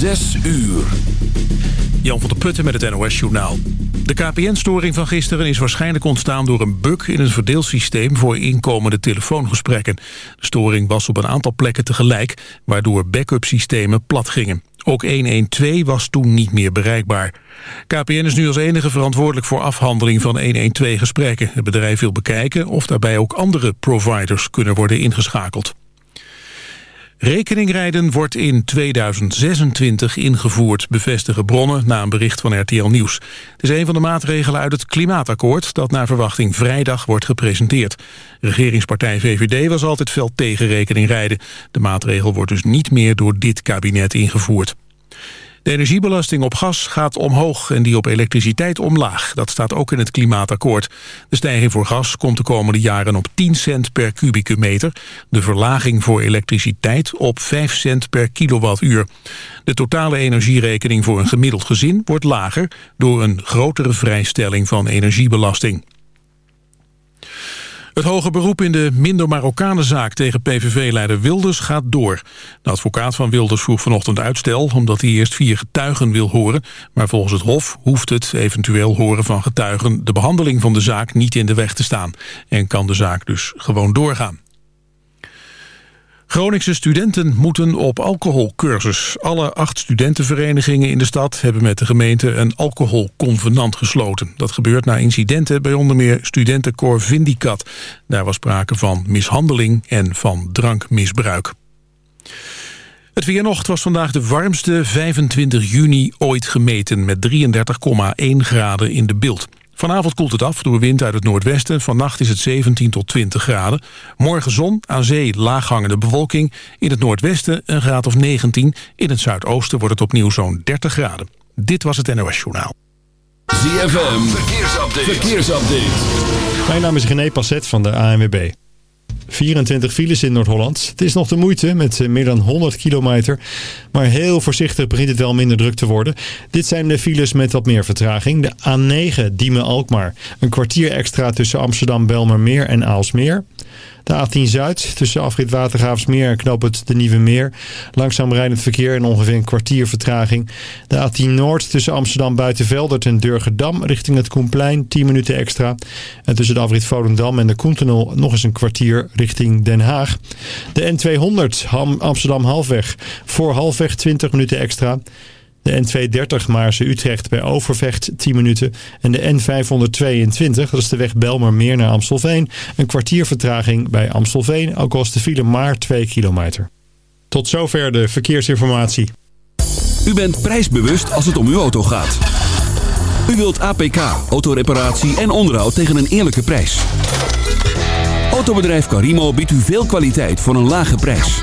Zes uur. Jan van der Putten met het NOS-journaal. De KPN-storing van gisteren is waarschijnlijk ontstaan door een bug in het verdeelsysteem voor inkomende telefoongesprekken. De storing was op een aantal plekken tegelijk, waardoor backup-systemen plat gingen. Ook 112 was toen niet meer bereikbaar. KPN is nu als enige verantwoordelijk voor afhandeling van 112-gesprekken. Het bedrijf wil bekijken of daarbij ook andere providers kunnen worden ingeschakeld. Rekeningrijden wordt in 2026 ingevoerd, bevestigen bronnen na een bericht van RTL Nieuws. Het is een van de maatregelen uit het Klimaatakkoord dat naar verwachting vrijdag wordt gepresenteerd. Regeringspartij VVD was altijd fel tegen rekeningrijden. De maatregel wordt dus niet meer door dit kabinet ingevoerd. De energiebelasting op gas gaat omhoog en die op elektriciteit omlaag. Dat staat ook in het klimaatakkoord. De stijging voor gas komt de komende jaren op 10 cent per kubieke meter. De verlaging voor elektriciteit op 5 cent per kilowattuur. De totale energierekening voor een gemiddeld gezin wordt lager... door een grotere vrijstelling van energiebelasting. Het hoge beroep in de minder Marokkanenzaak tegen PVV-leider Wilders gaat door. De advocaat van Wilders vroeg vanochtend uitstel... omdat hij eerst vier getuigen wil horen. Maar volgens het Hof hoeft het eventueel horen van getuigen... de behandeling van de zaak niet in de weg te staan. En kan de zaak dus gewoon doorgaan. Groningse studenten moeten op alcoholcursus. Alle acht studentenverenigingen in de stad hebben met de gemeente een alcoholconvenant gesloten. Dat gebeurt na incidenten bij onder meer studentenkoor Vindicat. Daar was sprake van mishandeling en van drankmisbruik. Het weernocht was vandaag de warmste 25 juni ooit gemeten... met 33,1 graden in de beeld. Vanavond koelt het af door wind uit het noordwesten. Vannacht is het 17 tot 20 graden. Morgen zon, aan zee laaghangende bewolking. In het noordwesten een graad of 19. In het zuidoosten wordt het opnieuw zo'n 30 graden. Dit was het NOS Journaal. ZFM, verkeersupdate. verkeersupdate. Mijn naam is René Passet van de ANWB. 24 files in Noord-Holland. Het is nog de moeite met meer dan 100 kilometer. Maar heel voorzichtig begint het wel minder druk te worden. Dit zijn de files met wat meer vertraging. De A9 Diemen-Alkmaar. Een kwartier extra tussen Amsterdam-Belmermeer en Aalsmeer. De A10 Zuid tussen afrit Watergraafsmeer en knoop het de Nieuwe Meer. Langzaam rijdend verkeer en ongeveer een kwartier vertraging. De A10 Noord tussen Amsterdam Buitenveldert en Durgedam richting het Koenplein 10 minuten extra. En tussen de afrit Volendam en de Koentunnel nog eens een kwartier richting Den Haag. De N200 Amsterdam Halfweg voor halfweg 20 minuten extra. De N230 Maarse-Utrecht bij Overvecht 10 minuten. En de N522, dat is de weg Belmermeer naar Amstelveen. Een kwartier vertraging bij Amstelveen, al de file maar 2 kilometer. Tot zover de verkeersinformatie. U bent prijsbewust als het om uw auto gaat. U wilt APK, autoreparatie en onderhoud tegen een eerlijke prijs. Autobedrijf Carimo biedt u veel kwaliteit voor een lage prijs.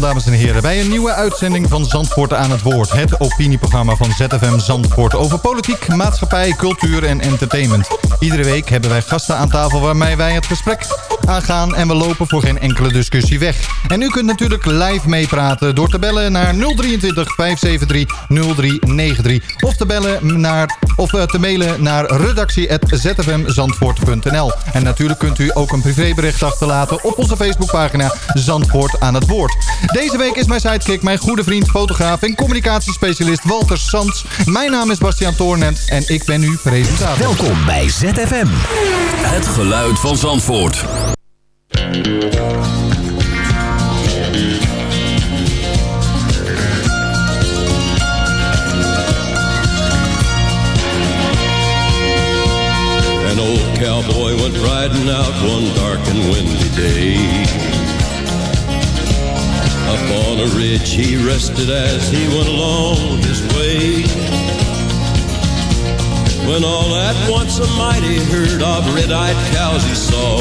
Bij een nieuwe uitzending van Zandvoort aan het Woord. Het opinieprogramma van ZFM Zandvoort over politiek, maatschappij, cultuur en entertainment. Iedere week hebben wij gasten aan tafel waarmee wij het gesprek aangaan en we lopen voor geen enkele discussie weg. En u kunt natuurlijk live meepraten door te bellen naar 023 573 0393 of te bellen naar of eh, te mailen naar redactie@zfmzandvoort.nl. En natuurlijk kunt u ook een privébericht achterlaten op onze Facebookpagina Zandvoort aan het woord. Deze week is mijn sidekick mijn goede vriend, fotograaf en communicatiespecialist Walter Sands. Mijn naam is Bastiaan Toornet en ik ben uw presentator. Welkom bij ZFM. Het geluid van Zandvoort. An old cowboy went riding out one dark and windy day. Up on a ridge he rested as he went along his way. When all at once a mighty herd of red-eyed cows he saw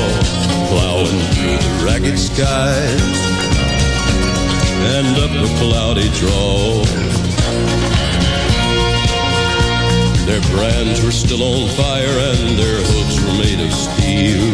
plowing through the ragged skies and up a cloudy draw. Their brands were still on fire and their hooves were made of steel.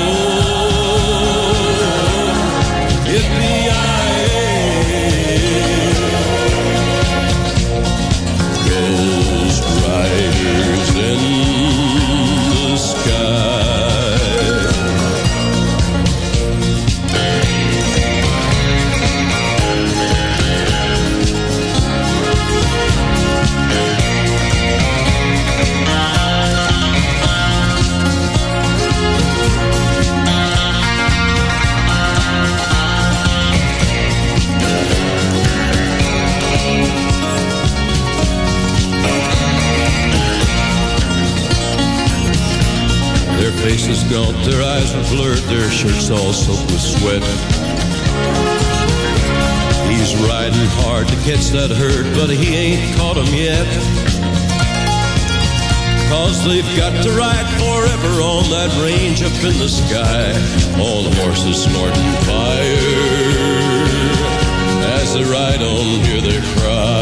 Their eyes are blurred, their shirts all soaked with sweat. He's riding hard to catch that herd, but he ain't caught caught 'em yet. Cause they've got to ride forever on that range up in the sky, on horses snorting fire. As they ride on, hear their cry.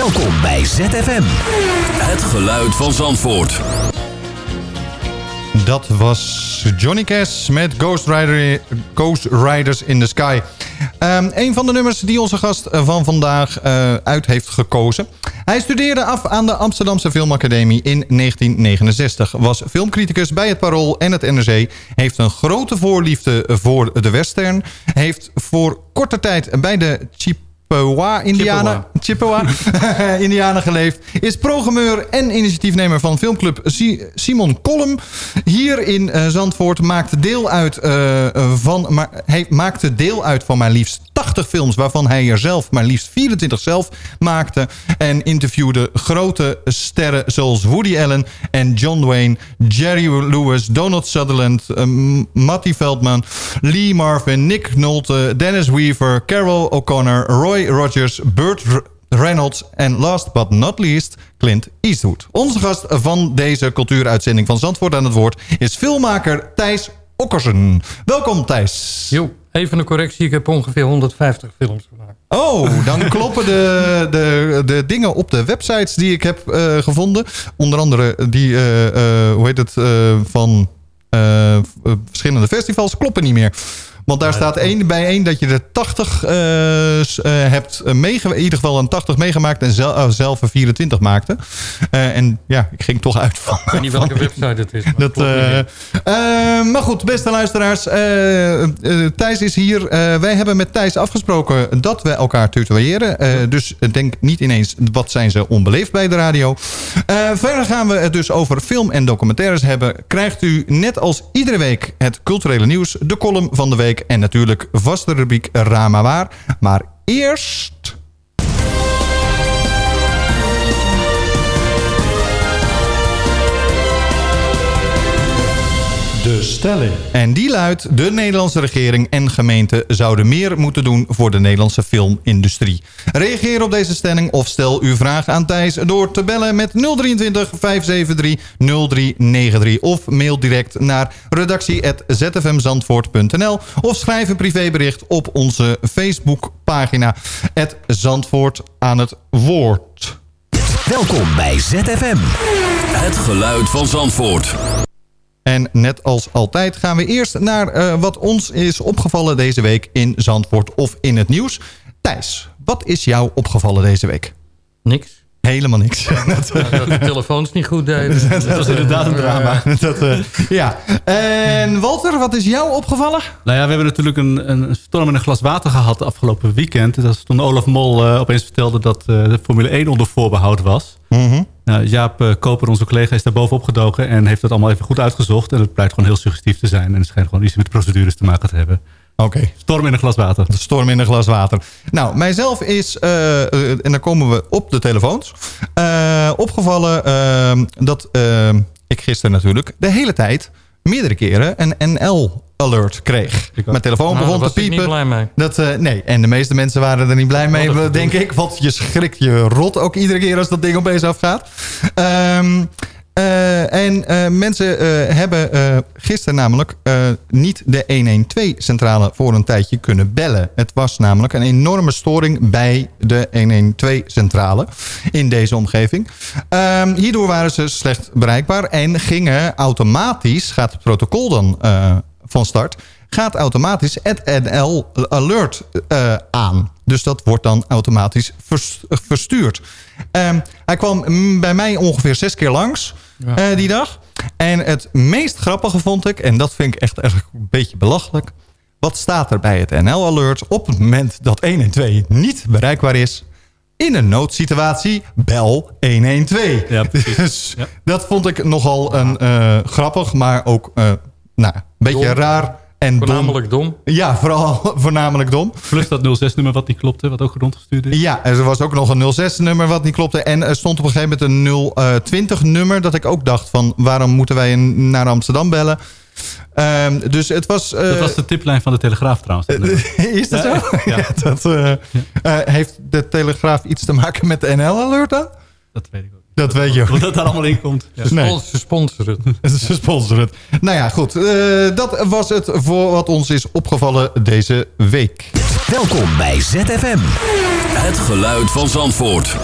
Welkom bij ZFM. Het geluid van Zandvoort. Dat was Johnny Cash met Ghost, Rider, Ghost Riders in the Sky. Um, een van de nummers die onze gast van vandaag uh, uit heeft gekozen. Hij studeerde af aan de Amsterdamse Filmacademie in 1969. Was filmcriticus bij het Parool en het NRC. Heeft een grote voorliefde voor de western. Heeft voor korte tijd bij de Chippewa-Indianen Chippewa. Indianen geleefd. Is programmeur en initiatiefnemer van filmclub Simon Kolm. Hier in uh, Zandvoort maakte deel uit, uh, van, ma heeft, maakte deel uit van maar liefst 80 films... waarvan hij er zelf maar liefst 24 zelf maakte... en interviewde grote sterren zoals Woody Allen en John Wayne... Jerry Lewis, Donald Sutherland, uh, Matty Veldman... Lee Marvin, Nick Nolte, Dennis Weaver... Carol O'Connor, Roy Rogers, Burt... Reynolds en last but not least Clint Eastwood. Onze gast van deze cultuuruitzending van Zandvoort aan het woord... is filmmaker Thijs Okkersen. Welkom Thijs. Jo, even een correctie. Ik heb ongeveer 150 films gemaakt. Oh, dan kloppen de, de, de dingen op de websites die ik heb uh, gevonden. Onder andere die, uh, uh, hoe heet het, van verschillende festivals kloppen niet meer. Want daar staat één bij één dat je er 80 uh, hebt meegemaakt. In ieder geval een 80 meegemaakt en zelf, uh, zelf een 24 maakte. Uh, en ja, ik ging toch uit van... Ik weet niet welke website het is. Maar, dat, maar goed, beste luisteraars. Thijs is hier. wij hebben met Thijs afgesproken dat we elkaar tutoyeren. dus denk niet ineens wat zijn ze onbeleefd bij de radio. verder gaan we het dus over film en documentaires hebben. Krijgt u net als iedere week het culturele nieuws. De column van de week en natuurlijk vaste rubriek Rama Waar. Maar eerst... De stelling. En die luidt, de Nederlandse regering en gemeente zouden meer moeten doen voor de Nederlandse filmindustrie. Reageer op deze stelling of stel uw vraag aan Thijs door te bellen met 023 573 0393 of mail direct naar redactie.zfmzandvoort.nl of schrijf een privébericht op onze Facebookpagina Zandvoort aan het woord. Welkom bij ZFM. Het geluid van Zandvoort. En net als altijd gaan we eerst naar uh, wat ons is opgevallen deze week in Zandvoort of in het nieuws. Thijs, wat is jou opgevallen deze week? Niks. Helemaal niks. dat, ja, dat de telefoons niet goed deden. dat, dat was inderdaad een drama. dat, uh, ja. En Walter, wat is jou opgevallen? Nou ja, we hebben natuurlijk een, een storm in een glas water gehad afgelopen weekend. Dat is toen Olaf Mol uh, opeens vertelde dat uh, de Formule 1 onder voorbehoud was. Mm -hmm. nou, Jaap uh, Koper, onze collega, is daar bovenop gedoken en heeft dat allemaal even goed uitgezocht. En het blijkt gewoon heel suggestief te zijn. En het schijnt gewoon iets met procedures te maken te hebben. Oké. Okay. Storm in een glas water. De storm in een glas water. Nou, mijzelf is, uh, uh, en dan komen we op de telefoons, uh, opgevallen dat ik gisteren natuurlijk de hele tijd meerdere keren een NL alert kreeg. Mijn telefoon nou, begon te piepen. Niet blij mee. Dat, uh, nee, en de meeste mensen waren er niet blij mee, oh, denk ik. Want je schrikt je rot ook iedere keer als dat ding opeens afgaat. Um, en uh, mensen uh, hebben gisteren namelijk niet de 112-centrale voor een tijdje kunnen bellen. Het was namelijk een enorme storing bij de 112-centrale in deze omgeving. Um, hierdoor waren ze slecht bereikbaar en gingen automatisch, gaat het protocol dan van start gaat automatisch het NL Alert aan. Dus dat wordt dan automatisch verstuurd. Um, hij kwam bij mij ongeveer zes keer langs ja. uh, die dag. En het meest grappige vond ik, en dat vind ik echt, echt een beetje belachelijk... wat staat er bij het NL Alert op het moment dat 112 niet bereikbaar is... In een noodsituatie, bel 112. Ja, dus ja. dat vond ik nogal een uh, grappig, maar ook uh, nou, een beetje Dom. raar en Voornamelijk dom. Ja, vooral voornamelijk dom. Plus dat 06-nummer wat niet klopte, wat ook rondgestuurd is. Ja, er was ook nog een 06-nummer wat niet klopte. En er stond op een gegeven moment een 020-nummer... dat ik ook dacht van, waarom moeten wij naar Amsterdam bellen... Um, dus het was... Uh, dat was de tiplijn van de Telegraaf trouwens. Uh, is dat ja, zo? Ja. ja dat, uh, ja. heeft de Telegraaf iets te maken met de NL-alert dan? Dat weet ik ook. Dat weet je ook. Hoe dat daar allemaal in komt. Ja. Nee. Ze sponsoren het. Ze sponsoren het. Nou ja, goed. dat was het voor wat ons is opgevallen deze week. Welkom bij ZFM. Het geluid van Zandvoort.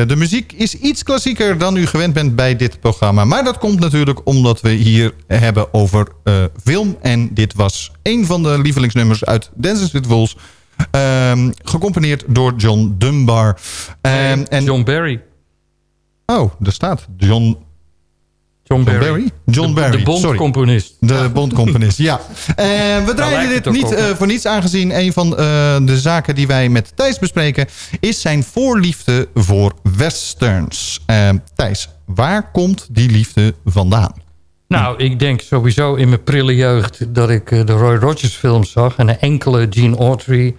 Heren. De muziek is iets klassieker dan u gewend bent bij dit programma. Maar dat komt natuurlijk omdat we hier hebben over uh, film. En dit was een van de lievelingsnummers uit Dances with Wolves. Um, gecomponeerd door John Dunbar. Um, en John Barry. Oh, er staat John John Barry. John Barry. De bondcomponist. De bondcomponist, ja. Uh, we draaien dit niet uh, voor niets aangezien. Een van uh, de zaken die wij met Thijs bespreken... is zijn voorliefde voor westerns. Thijs, waar komt die liefde vandaan? Nou, ik denk sowieso in mijn prille jeugd... dat ik de Roy Rogers films zag... en een enkele Gene Autry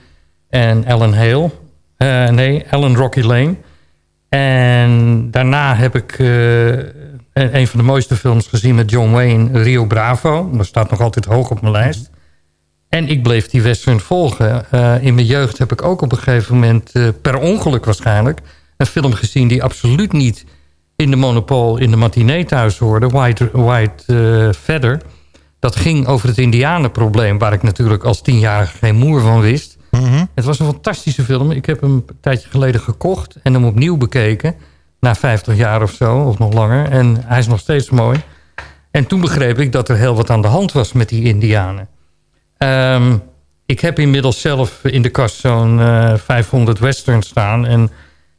en Alan Hale. nee, Alan Rocky Lane... En daarna heb ik een van de mooiste films gezien met John Wayne, Rio Bravo. Dat staat nog altijd hoog op mijn lijst. En ik bleef die western volgen. Uh, in mijn jeugd heb ik ook op een gegeven moment, uh, per ongeluk waarschijnlijk... een film gezien die absoluut niet in de monopol in de matinee thuis hoorde. White, White uh, Feather. Dat ging over het indianenprobleem... waar ik natuurlijk als tienjarige geen moer van wist. Mm -hmm. Het was een fantastische film. Ik heb hem een tijdje geleden gekocht en hem opnieuw bekeken na 50 jaar of zo, of nog langer. En hij is nog steeds mooi. En toen begreep ik dat er heel wat aan de hand was met die indianen. Um, ik heb inmiddels zelf in de kast zo'n uh, 500 westerns staan. En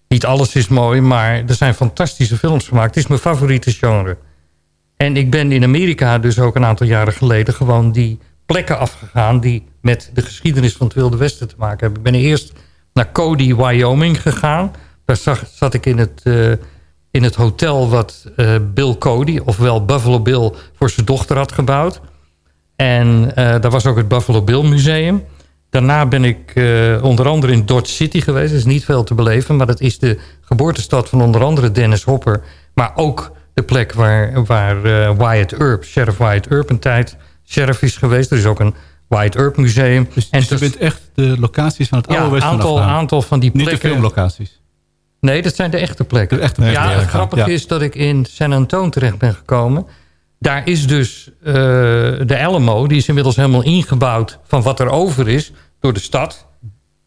niet alles is mooi, maar er zijn fantastische films gemaakt. Het is mijn favoriete genre. En ik ben in Amerika dus ook een aantal jaren geleden... gewoon die plekken afgegaan die met de geschiedenis van het Wilde Westen te maken hebben. Ik ben eerst naar Cody, Wyoming gegaan daar zag, zat ik in het, uh, in het hotel wat uh, Bill Cody, ofwel Buffalo Bill, voor zijn dochter had gebouwd. En uh, daar was ook het Buffalo Bill Museum. Daarna ben ik onder andere in Dodge City geweest. Dat is niet veel te beleven, maar dat is de geboortestad van onder andere Dennis Hopper. Maar ook de plek waar, waar Wyatt Earp, Sheriff Wyatt Earp een tijd sheriff is geweest. Er is ook een White Earp Museum. Dus, en dus je bent echt de locaties van het oude ja, Westen aantal, aantal van die plekken. Niet de filmlocaties. Nee, dat zijn de echte plekken. De echte plekken. Ja, het grappige is dat ik in San Antonio terecht ben gekomen. Daar is dus uh, de Alamo, die is inmiddels helemaal ingebouwd... van wat er over is door de stad.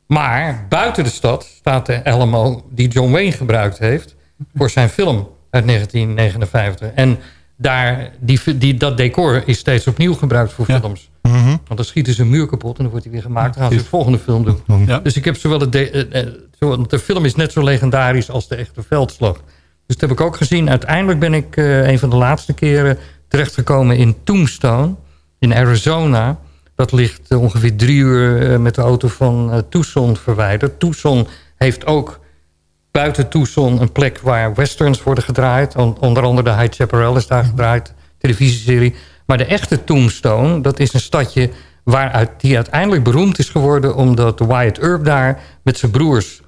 Maar buiten de stad staat de Alamo die John Wayne gebruikt heeft... voor zijn film uit 1959. En daar, die, die, dat decor is steeds opnieuw gebruikt voor films. Mm -hmm. Want dan schieten ze een muur kapot en dan wordt hij weer gemaakt. Dan gaan ze de volgende film doen. Ja. Dus ik heb zowel het... De, uh, zo, de film is net zo legendarisch als de echte veldslag. Dus dat heb ik ook gezien. Uiteindelijk ben ik uh, een van de laatste keren terechtgekomen in Tombstone. In Arizona. Dat ligt uh, ongeveer drie uur uh, met de auto van Tucson verwijderd. Tucson heeft ook buiten Tucson een plek waar westerns worden gedraaid. onder andere de High Chaparral is daar gedraaid. Televisieserie. Maar de echte Tombstone, dat is een stadje waaruit die uiteindelijk beroemd is geworden... omdat Wyatt Earp daar met zijn broers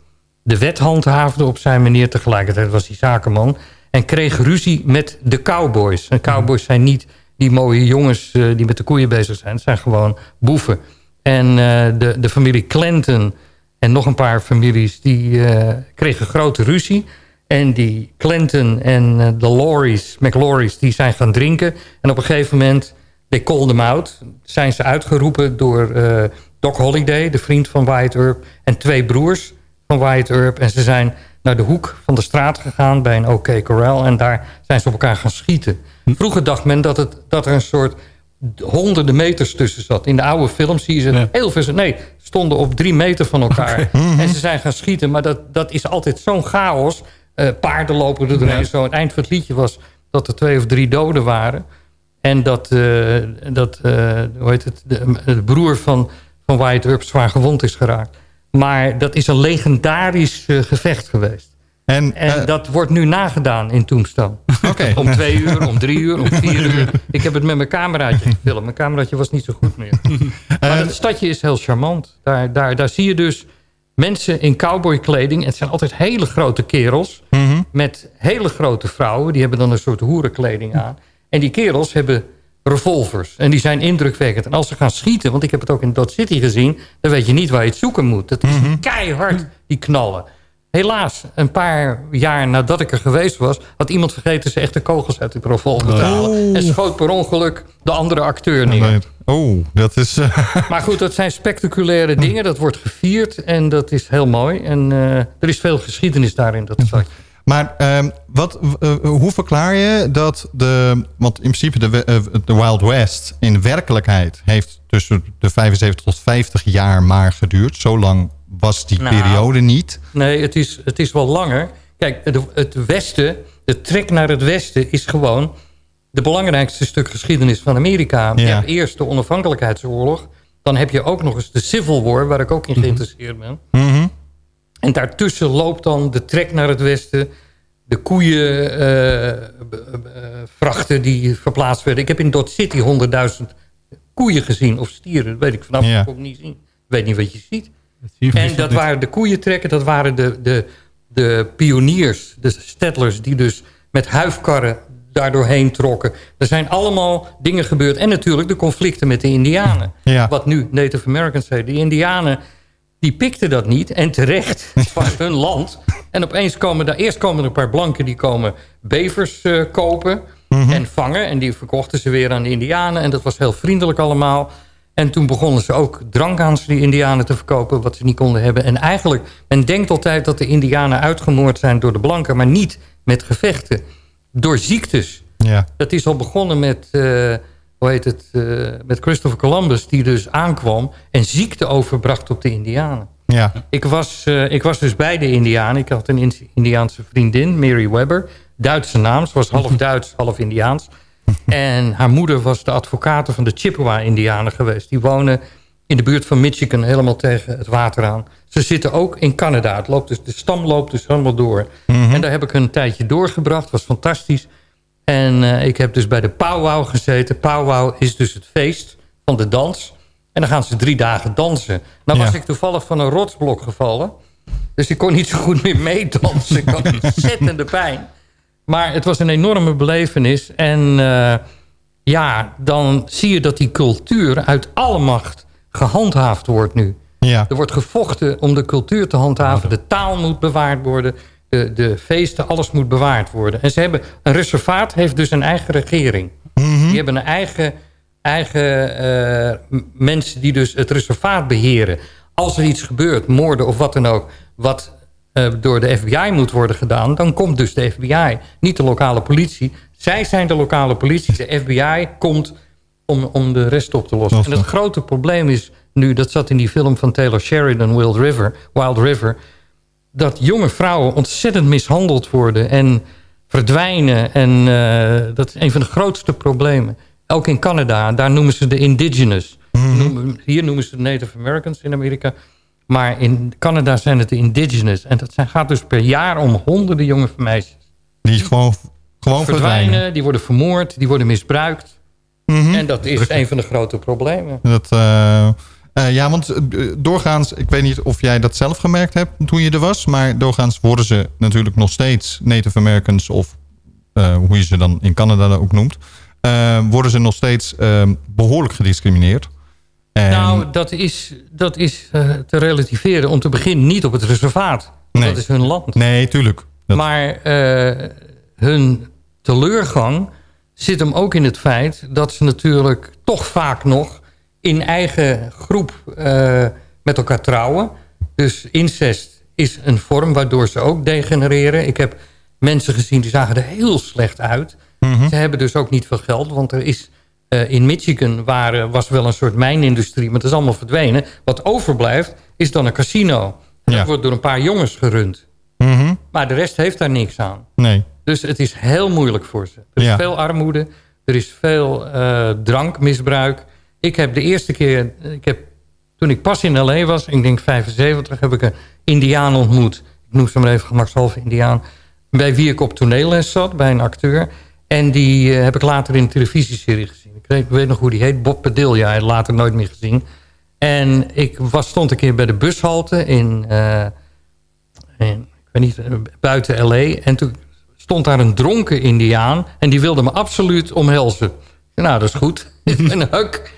de wet handhaafde op zijn manier. Tegelijkertijd was hij zakenman. En kreeg ruzie met de cowboys. En cowboys zijn niet die mooie jongens uh, die met de koeien bezig zijn. Het zijn gewoon boeven. En uh, de, de familie Clinton en nog een paar families... die uh, kregen grote ruzie. En die Clinton en de Lorries, McLauries, die zijn gaan drinken. En op een gegeven moment, they called them out. Zijn ze uitgeroepen door Doc Holliday, de vriend van Wyatt Earp... en twee broers van Wyatt Earp. En ze zijn naar de hoek van de straat gegaan bij een OK Corral. En daar zijn ze op elkaar gaan schieten. Vroeger dacht men dat, het, dat er een soort honderden meters tussen zat. In de oude films zie je ze heel veel... Nee, stonden op drie meter van elkaar. Mhm. En ze zijn gaan schieten. Maar dat, dat is altijd zo'n chaos. Uh, paarden lopen er doorheen. Zo. Het eind van het liedje was dat er twee of drie doden waren. En dat, uh, dat uh, hoe heet het, de, de, broer van, van Wyatt Earp zwaar gewond is geraakt. Maar dat is een legendarisch gevecht geweest. En, en dat wordt nu nagedaan in Tombstone. Okay. om twee uur, om drie uur, om vier uur. Ik heb het met mijn cameraatje gefilmd. Mijn cameraatje was niet zo goed meer. maar het stadje is heel charmant. Daar, daar, daar zie je dus mensen in cowboykleding. Het zijn altijd hele grote kerels. Mm -hmm. Met hele grote vrouwen. Die hebben dan een soort hoerenkleding aan. En die kerels hebben revolvers. En die zijn indrukwekkend. En als ze gaan schieten, want ik heb het ook in Dot City gezien... dan weet je niet waar je het zoeken moet. Dat is mm -hmm. keihard, die knallen. Helaas, een paar jaar nadat ik er geweest was... had iemand vergeten zijn echte kogels uit de revolver te halen. Oh. En schoot per ongeluk de andere acteur neer. Oh, dat is... eh, Maar goed, dat zijn spectaculaire dingen. Dat wordt gevierd en dat is heel mooi. En eh, er is veel geschiedenis daarin, dat stadje. Maar ehm, wat, eh, hoe verklaar je dat de... Want in principe de, de Wild West in werkelijkheid... heeft tussen de 75 tot 50 jaar maar geduurd. Zo lang was die Nou. periode niet. Nee, het is, het is wel langer. Kijk, het, het Westen, de trek naar het Westen is gewoon... de belangrijkste stuk geschiedenis van Amerika. Je hebt eerst de onafhankelijkheidsoorlog. Dan heb je ook nog eens de Civil War, waar ik ook in geïnteresseerd ben. Mhm. En daartussen loopt dan de trek naar het Westen... de koeienvrachten die verplaatst werden. Ik heb in Dot City 100.000 koeien gezien, of stieren. Dat weet ik vanaf Ja. ik ook niet zien. Ik weet niet wat je ziet. En dat waren de koeientrekken, dat waren de, de, de pioniers, de settlers... die dus met huifkarren daardoorheen trokken. Er zijn allemaal dingen gebeurd. En natuurlijk de conflicten met de indianen. Ja. Wat nu Native Americans heet. De indianen die pikten dat niet. En terecht, het was hun land. En opeens komen daar... Eerst komen er een paar blanken die komen bevers eh, kopen en vangen. En die verkochten ze weer aan de indianen. En dat was heel vriendelijk allemaal. En toen begonnen ze ook drank aan die indianen te verkopen... wat ze niet konden hebben. En eigenlijk, men denkt altijd dat de indianen uitgemoord zijn door de blanken... maar niet met gevechten. Door ziektes. Ja. Dat is al begonnen met, eh, hoe heet het, eh, met Christopher Columbus... die dus aankwam en ziekte overbracht op de indianen. Ja. Ik was, eh, ik was dus bij de indianen. Ik had een Indi- Indiaanse vriendin, Mary Webber. Duitse naam. Ze was half Duits, half Indiaans. En haar moeder was de advocaat van de Chippewa-indianen geweest. Die wonen in de buurt van Michigan, helemaal tegen het water aan. Ze zitten ook in Canada. Het loopt dus, de stam loopt dus helemaal door. En daar heb ik een tijdje doorgebracht. was fantastisch. En eh, ik heb dus bij de powwow gezeten. Powwow is dus het feest van de dans. En dan gaan ze drie dagen dansen. Nou was ik toevallig van een rotsblok gevallen. Dus ik kon niet zo goed meer meedansen. Ik had ontzettende pijn. Maar het was een enorme belevenis. En eh, ja, dan zie je dat die cultuur uit alle macht gehandhaafd wordt nu. Ja. Er wordt gevochten om de cultuur te handhaven. De taal moet bewaard worden. De, de feesten, alles moet bewaard worden. En ze hebben, een reservaat heeft dus een eigen regering. Die hebben een eigen, eigen eh, mensen die dus het reservaat beheren. Als er iets gebeurt, moorden of wat dan ook... wat eh, door de FBI moet worden gedaan... dan komt dus de FBI, niet de lokale politie. Zij zijn de lokale politie. De FBI komt om, om de rest op te lossen. En het grote probleem is nu... dat zat in die film van Taylor Sheridan, Wild River... Wild River dat jonge vrouwen ontzettend mishandeld worden... en verdwijnen. En eh, dat is een van de grootste problemen. Ook in Canada, daar noemen ze de indigenous. Noemen- Hier noemen ze de Native Americans in Amerika. Maar in Canada zijn het de indigenous. En dat zijn, gaat dus per jaar om honderden jonge meisjes. Die gewoon, gewoon verdwijnen, verdwijnen. die worden vermoord, die worden misbruikt. En dat is een van de grote problemen. Dat, eh, eh, ja, want eh, doorgaans, ik weet niet of jij dat zelf gemerkt hebt toen je er was, maar doorgaans worden ze natuurlijk nog steeds Native Americans of eh, hoe je ze dan in Canada ook noemt, worden ze nog steeds eh, behoorlijk gediscrimineerd. En, Nou, dat is, dat is te relativeren. Om te beginnen niet op het reservaat. Nee. Dat is hun land. nee, tuurlijk. Dat- Maar hun teleurgang zit hem ook in het feit... dat ze natuurlijk toch vaak nog in eigen groep eh, met elkaar trouwen. Dus incest is een vorm waardoor ze ook degenereren. Ik heb mensen gezien die zagen er heel slecht uit. Ze hebben dus ook niet veel geld, want er is... eh, in Michigan waren, was wel een soort mijnindustrie, maar dat is allemaal verdwenen. Wat overblijft is dan een casino. En Ja. Dat wordt door een paar jongens gerund. Mhm. Maar de rest heeft daar niks aan. Nee. Dus het is heel moeilijk voor ze. Er is Ja. veel armoede. Er is veel eh, drankmisbruik. Ik heb de eerste keer... Ik heb, toen ik pas in L.A. was, ik denk 75... heb ik een indiaan ontmoet. Ik noem ze maar even gemakshalve indiaan. Bij wie ik op toneelles zat, bij een acteur. En die eh, heb ik later in een televisieserie gezien. Ik weet, nog hoe die heet. Bob Padilla. Hij later nooit meer gezien. En ik was, stond een keer bij de bushalte in... eh, ik weet niet, eh, buiten L.A. En toen stond daar een dronken indiaan. En die wilde me absoluut omhelzen. Nou, dat is goed. een huk.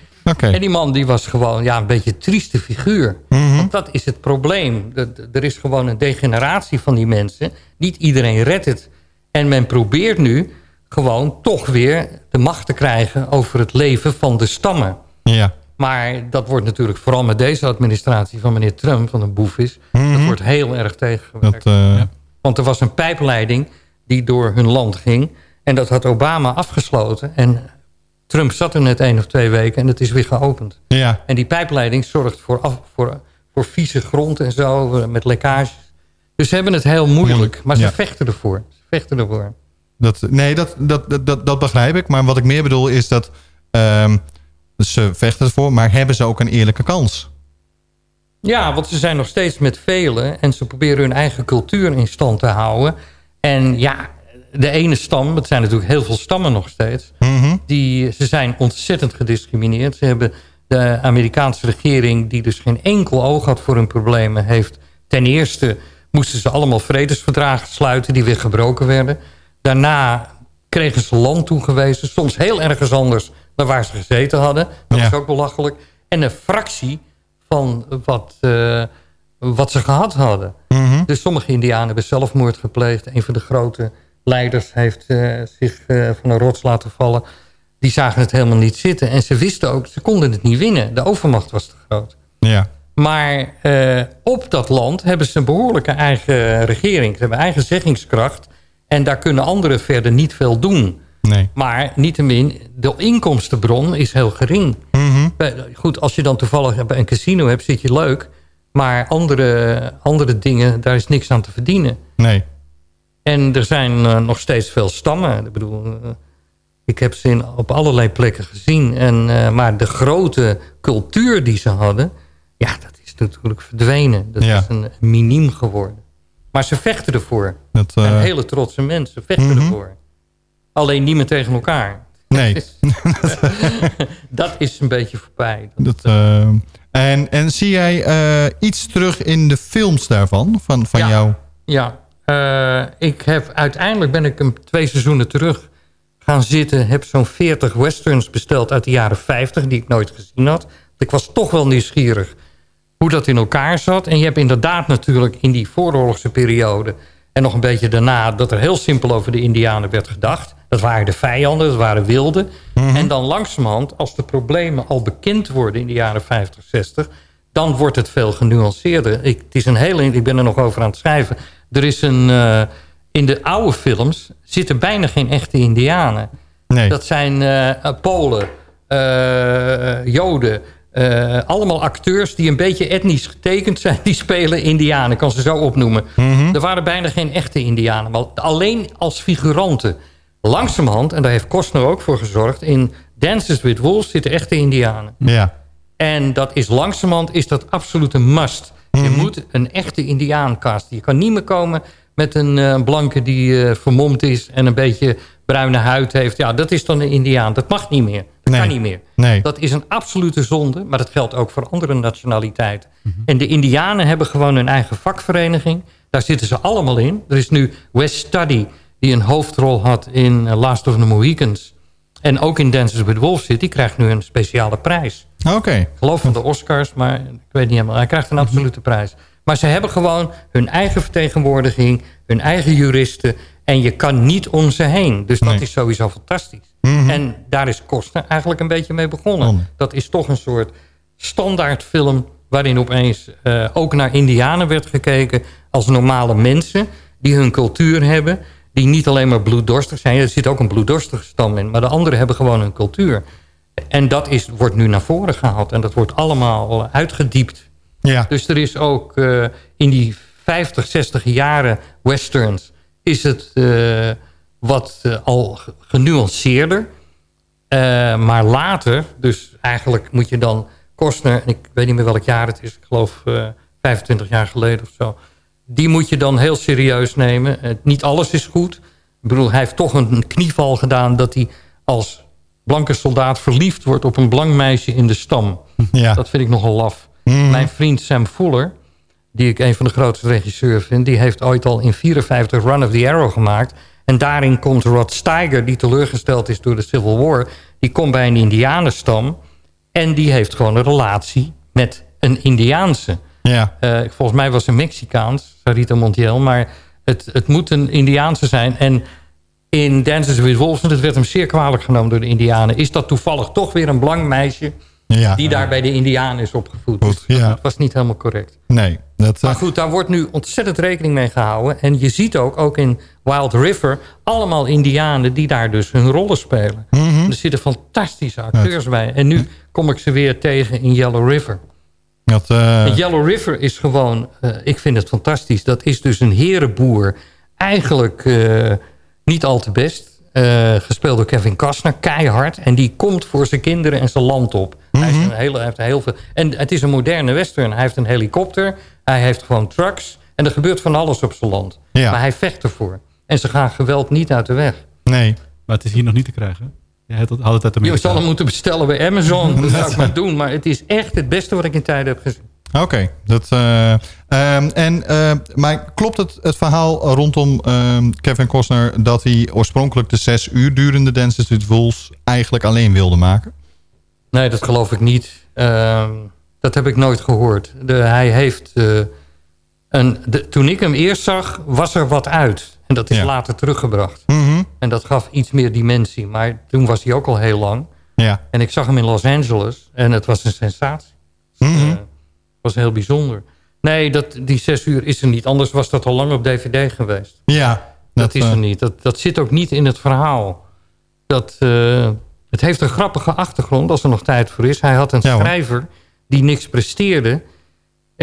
En die man die was gewoon ja, een beetje een trieste figuur. Want dat is het probleem. De- de- Er is gewoon een degeneratie van die mensen. Niet iedereen redt het. En men probeert nu gewoon toch weer de macht te krijgen... over het leven van de stammen. Ja. Maar dat wordt natuurlijk vooral met deze administratie van meneer Trump, van een boef is, dat wordt heel erg tegengewerkt. Dat, eh, Want er was een pijpleiding die door hun land ging. En dat had Obama afgesloten. En Trump zat er net één of twee weken en het is weer geopend. Ja. En die pijpleiding zorgt voor, af, voor, voor vieze grond en zo, eh, met lekkages. Dus ze hebben het heel moeilijk. Maar ze Ja. vechten ervoor. Ze vechten ervoor. Dat, nee, dat, dat, dat, dat, dat begrijp ik. Maar wat ik meer bedoel is dat ehm, ze vechten ervoor, maar hebben ze ook een eerlijke kans? Ja, want ze zijn nog steeds met velen. En ze proberen hun eigen cultuur in stand te houden. En ja, de ene stam, het zijn natuurlijk heel veel stammen nog steeds. Die, ze zijn ontzettend gediscrimineerd. Ze hebben de Amerikaanse regering, die dus geen enkel oog had voor hun problemen, heeft ten eerste moesten ze allemaal vredesverdragen sluiten die weer gebroken werden. Daarna kregen ze land toegewezen, soms heel ergens anders dan waar ze gezeten hadden. Dat Ja. is ook belachelijk. En een fractie van wat, eh, wat ze gehad hadden. Dus sommige indianen hebben zelfmoord gepleegd. Een van de grote leiders heeft eh, zich eh, van een rots laten vallen. Die zagen het helemaal niet zitten. En ze wisten ook, ze konden het niet winnen. De overmacht was te groot. Ja. Maar eh, op dat land hebben ze een behoorlijke eigen regering. Ze hebben eigen zeggingskracht. En daar kunnen anderen verder niet veel doen. Nee. Maar niettemin, de inkomstenbron is heel gering. Bij- Goed, als je dan toevallig een casino hebt, zit je leuk. Maar andere, andere dingen, daar is niks aan te verdienen. Nee. En er zijn eh, nog steeds veel stammen. Ik bedoel, eh, ik heb ze in, op allerlei plekken gezien. En, eh, maar de grote cultuur die ze hadden... ja, dat is natuurlijk verdwenen. Dat Ja. is een miniem geworden. Maar ze vechten ervoor. Dat, En hele trotse mensen vechten Mhm. ervoor. Alleen niet meer tegen elkaar. Nee. Dat is een beetje voorbij. Dat, en, en zie jij iets terug in de films daarvan? Van, van Ja. jou? Ja, eh, ik heb, uiteindelijk ben ik hem twee seizoenen terug gaan zitten. Heb zo'n 40 westerns besteld uit de jaren 50 die ik nooit gezien had. Ik was toch wel nieuwsgierig hoe dat in elkaar zat. En je hebt inderdaad natuurlijk in die vooroorlogse periode... en nog een beetje daarna dat er heel simpel over de indianen werd gedacht. Dat waren de vijanden, dat waren wilden. En dan langzamerhand, als de problemen al bekend worden in de jaren 50, 60... dan wordt het veel genuanceerder. Ik, het is een hele, ik ben er nog over aan het schrijven. Er is een... eh, in de oude films zitten bijna geen echte indianen. Nee. Dat zijn eh, Polen, eh, Joden... allemaal acteurs die een beetje etnisch getekend zijn... die spelen indianen, kan ze zo opnoemen. Er waren bijna geen echte indianen... maar alleen als figuranten. Langzamerhand, en daar heeft Costner ook voor gezorgd... in Dances with Wolves zitten echte indianen. Ja. En dat is langzamerhand is dat absoluut een must. Je moet een echte indiaan casten. Je kan niet meer komen met een eh, blanke die eh, vermomd is... en een beetje bruine huid heeft. Ja, dat is dan een indiaan. Dat mag niet meer. Dat Nee. kan niet meer. Nee. Dat is een absolute zonde, maar dat geldt ook voor andere nationaliteiten. En de indianen hebben gewoon hun eigen vakvereniging. Daar zitten ze allemaal in. Er is nu West Study, die een hoofdrol had in eh, Last of the Mohicans... en ook in Dances with Wolves zit. Die krijgt nu een speciale prijs. Oké. Ik geloof van de Oscars, maar ik weet niet helemaal. Hij krijgt een absolute prijs. Maar ze hebben gewoon hun eigen vertegenwoordiging, hun eigen juristen. En je kan niet om ze heen. Dus dat Nee. is sowieso fantastisch. Mhm. En daar is Koster eigenlijk een beetje mee begonnen. Dat is toch een soort standaardfilm waarin opeens eh, ook naar indianen werd gekeken als normale mensen die hun cultuur hebben, die niet alleen maar bloeddorstig zijn. Er zit ook een bloeddorstige stam in, maar de anderen hebben gewoon hun cultuur. En dat is, wordt nu naar voren gehaald en dat wordt allemaal uitgediept. Ja. Dus er is ook eh, in die 50, 60 jaren westerns... is het eh, wat eh, al ge- genuanceerder. Maar later, dus eigenlijk moet je dan Costner... en ik weet niet meer welk jaar het is, ik geloof eh 25 jaar geleden of zo... die moet je dan heel serieus nemen. Eh, niet alles is goed. Ik bedoel, hij heeft toch een knieval gedaan... dat hij als blanke soldaat verliefd wordt op een blank meisje in de stam. Ja. Dat vind ik nogal laf. Mijn vriend Sam Fuller, die ik een van de grootste regisseurs vind... die heeft ooit al in 54 Run of the Arrow gemaakt. En daarin komt Rod Steiger, die teleurgesteld is door de Civil War... die komt bij een indianenstam... en die heeft gewoon een relatie met een Indiaanse. Ja. Eh, volgens mij was ze Mexicaans, Sarita Montiel... maar het, het moet een Indiaanse zijn. En in Dances with Wolves, en dat werd hem zeer kwalijk genomen door de Indianen... is dat toevallig toch weer een blank meisje Ja. Die daar bij de Indianen is opgevoed. Dus ja. dat was niet helemaal correct. Nee. Dat, Maar goed, daar wordt nu ontzettend rekening mee gehouden. En je ziet ook, ook in Wild River, allemaal indianen die daar dus hun rollen spelen. Er zitten fantastische acteurs bij. En nu kom ik ze weer tegen in Yellow River. Dat, eh, Yellow River is gewoon, eh, ik vind het fantastisch. Dat is dus een herenboer. Eigenlijk eh, niet al te best. Eh, gespeeld door Kevin Costner, keihard. En die komt voor zijn kinderen en zijn land op. hij, heeft een hele, hij heeft een heel veel, en het is een moderne western. Hij heeft een helikopter. Hij heeft gewoon trucks. En er gebeurt van alles op zijn land. Ja. Maar hij vecht ervoor. En ze gaan geweld niet uit de weg. nee. Maar het is hier nog niet te krijgen. Je had het, had het uit Je hem moeten bestellen bij Amazon. Dat zou ik maar doen. Maar het is echt het beste wat ik in tijden heb gezien. Oké. dat. eh, ehm, en, eh, maar klopt het, het verhaal rondom ehm, Kevin Costner... dat hij oorspronkelijk de zes uur durende Dances with Wolves... eigenlijk alleen wilde maken? Nee, dat geloof ik niet. Ehm, dat heb ik nooit gehoord. De, hij heeft... eh, een, de, toen ik hem eerst zag, was er wat uit. En dat is Ja. later teruggebracht. Mhm. En dat gaf iets meer dimensie. Maar toen was hij ook al heel lang. Ja. En ik zag hem in Los Angeles. En het was een sensatie. Mhm. Het was heel bijzonder. Nee, dat, die zes uur is er niet. Anders was dat al lang op dvd geweest. Ja. Dat, is eh, er niet. Dat, dat zit ook niet in het verhaal. Dat, eh, het heeft een grappige achtergrond, als er nog tijd voor is. Hij had een Ja, schrijver die niks presteerde.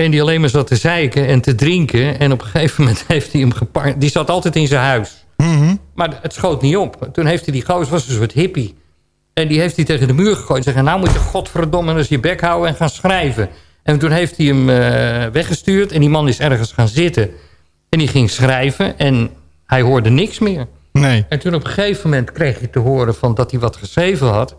En die alleen maar zat te zeiken en te drinken. En op een gegeven moment heeft hij hem gepakt. Die zat altijd in zijn huis. mhm. Maar het schoot niet op. Toen heeft hij die gozer, was een soort hippie. En die heeft hij tegen de muur gegooid. Zeggen, nou moet je godverdomme eens je bek houden en gaan schrijven. En toen heeft hij hem eh, weggestuurd. En die man is ergens gaan zitten. En die ging schrijven. En hij hoorde niks meer. Nee. En toen op een gegeven moment kreeg je te horen van dat hij wat geschreven had.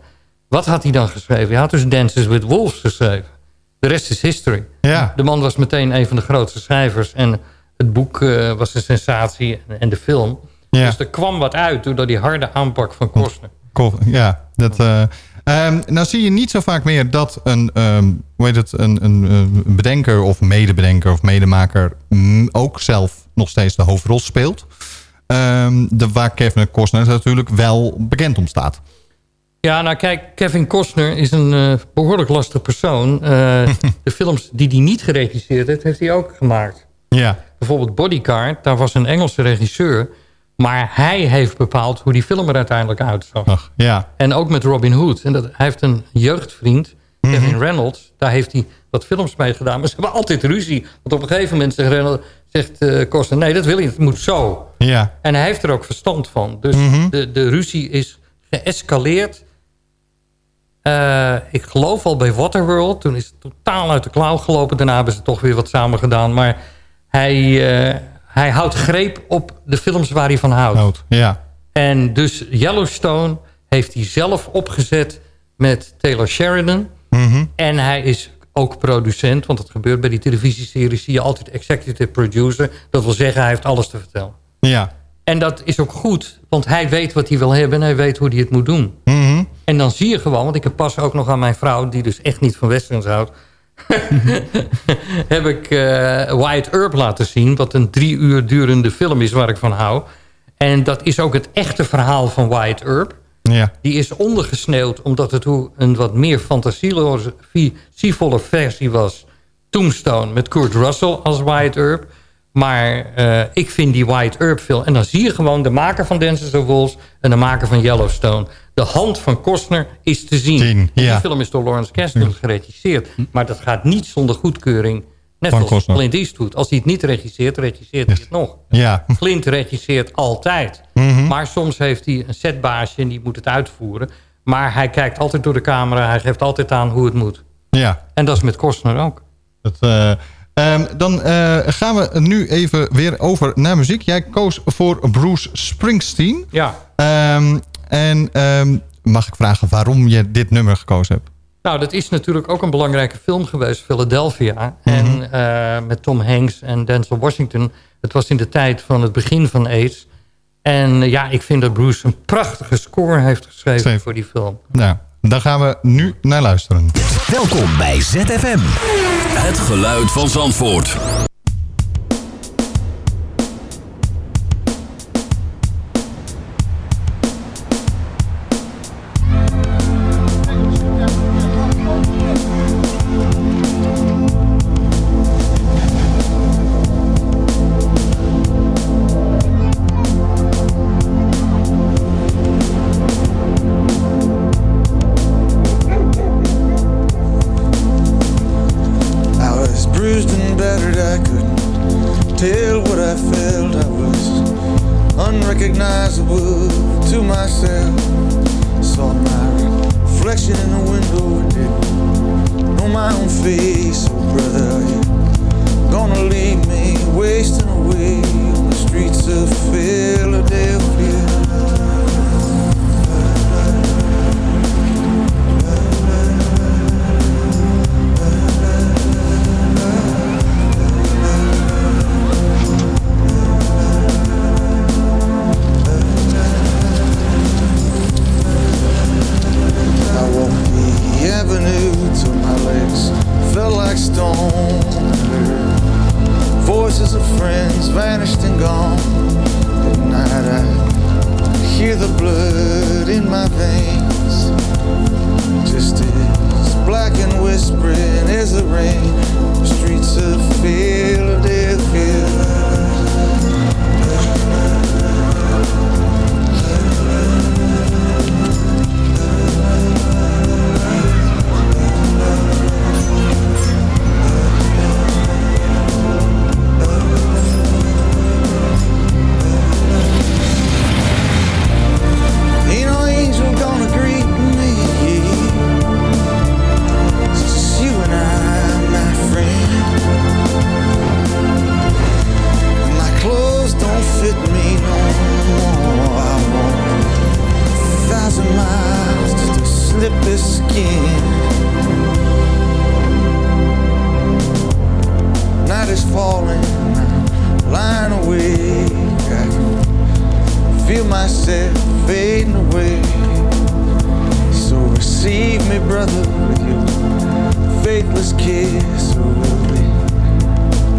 Wat had hij dan geschreven? Hij had dus Dances with Wolves geschreven. De rest is history. Ja. De man was meteen een van de grootste schrijvers. En het boek eh, was een sensatie. En, en de film. Ja. Dus er kwam wat uit door die harde aanpak van Costner. Cool. Ja, dat... eh, ehm, nou zie je niet zo vaak meer dat een, ehm, hoe heet het, een, een, een bedenker of medebedenker of medemaker mm, ook zelf nog steeds de hoofdrol speelt. Ehm, de, waar Kevin Costner natuurlijk wel bekend om staat. Ja, nou kijk, Kevin Costner is een eh, behoorlijk lastig persoon. Eh, de films die hij niet geregisseerd heeft, heeft hij ook gemaakt. Ja. Bijvoorbeeld Bodyguard, daar was een Engelse regisseur. Maar hij heeft bepaald hoe die film er uiteindelijk uitzag. Ach, ja. En ook met Robin Hood. En dat, hij heeft een jeugdvriend, Mhm. Kevin Reynolds. Daar heeft hij wat films mee gedaan. Maar ze hebben altijd ruzie. Want op een gegeven moment zegt, Reynolds, zegt Costner... nee, dat wil ik niet, het moet zo. Ja. En hij heeft er ook verstand van. Dus Mhm. de, de ruzie is geëscaleerd. Eh, ik geloof al bij Waterworld. Toen is het totaal uit de klauw gelopen. Daarna hebben ze toch weer wat samen gedaan. Maar hij, eh, hij houdt greep op de films waar hij van houdt. Ja. En dus Yellowstone heeft hij zelf opgezet met Taylor Sheridan. Mhm. En hij is ook producent. Want dat gebeurt bij die televisieseries. Zie je altijd executive producer. Dat wil zeggen, hij heeft alles te vertellen. Ja. En dat is ook goed, want hij weet wat hij wil hebben en hij weet hoe hij het moet doen. Mhm. En dan zie je gewoon, want ik heb pas ook nog aan mijn vrouw... die dus echt niet van westerns houdt... heb ik eh Wyatt Earp laten zien... wat een drie uur durende film is waar ik van hou. En dat is ook het echte verhaal van Wyatt Earp. Ja. Die is ondergesneeuwd omdat het hoe een wat meer fantasievolle versie was. Tombstone met Kurt Russell als Wyatt Earp. Maar eh, ik vind die Wyatt Earp film... en dan zie je gewoon de maker van Dances of Wolves... en de maker van Yellowstone. De hand van Costner is te zien. Zien, En ja. Die film is door Lawrence Kasdan geregisseerd. Maar dat gaat niet zonder goedkeuring. Net Van als Costner. Clint Eastwood. Als hij het niet regisseert, regisseert hij het nog. Ja. Clint regisseert altijd. Mhm. Maar soms heeft hij een setbaasje en die moet het uitvoeren. Maar hij kijkt altijd door de camera. Hij geeft altijd aan hoe het moet. Ja. En dat is met Costner ook. Dat, eh, ehm, dan eh, gaan we nu even weer over naar muziek. Jij koos voor Bruce Springsteen. Ja. Ehm, en ehm, mag ik vragen waarom je dit nummer gekozen hebt? Nou, dat is natuurlijk ook een belangrijke film geweest, Philadelphia. Mhm. En eh, met Tom Hanks en Denzel Washington. Het was in de tijd van het begin van AIDS. En ja, ik vind dat Bruce een prachtige score heeft geschreven Schreef. voor die film. Nou, daar gaan we nu naar luisteren. Welkom bij ZFM. Het geluid van Zandvoort. Stone. Heard Voices of friends vanished and gone. At night I hear the blood in my veins. Just as black and whispering as the rain. The streets of Philadelphia. More. I walk a thousand miles just to slip this skin. Night is falling, I'm lying awake. I can feel myself fading away. So receive me, brother, with your faithless kiss.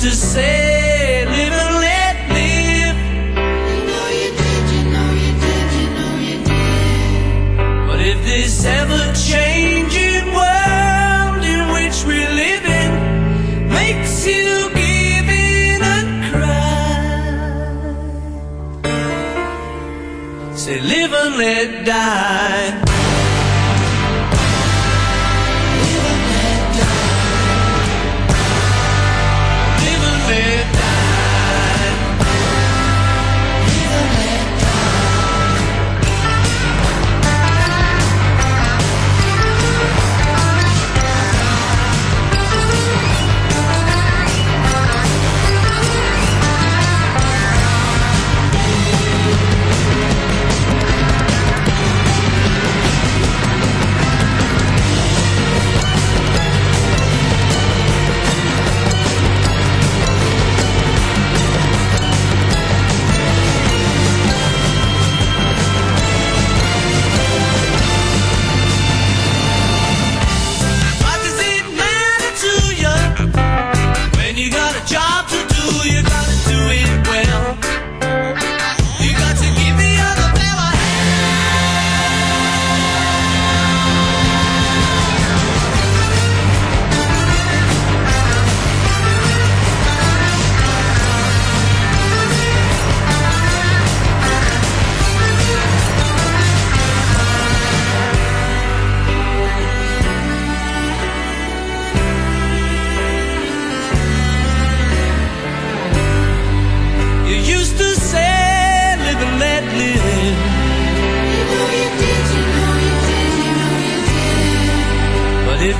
Used to say, live and let live. You know you did, you know you did, you know you did. But if this ever changing world in which we live in makes you give in and cry, say live and let die.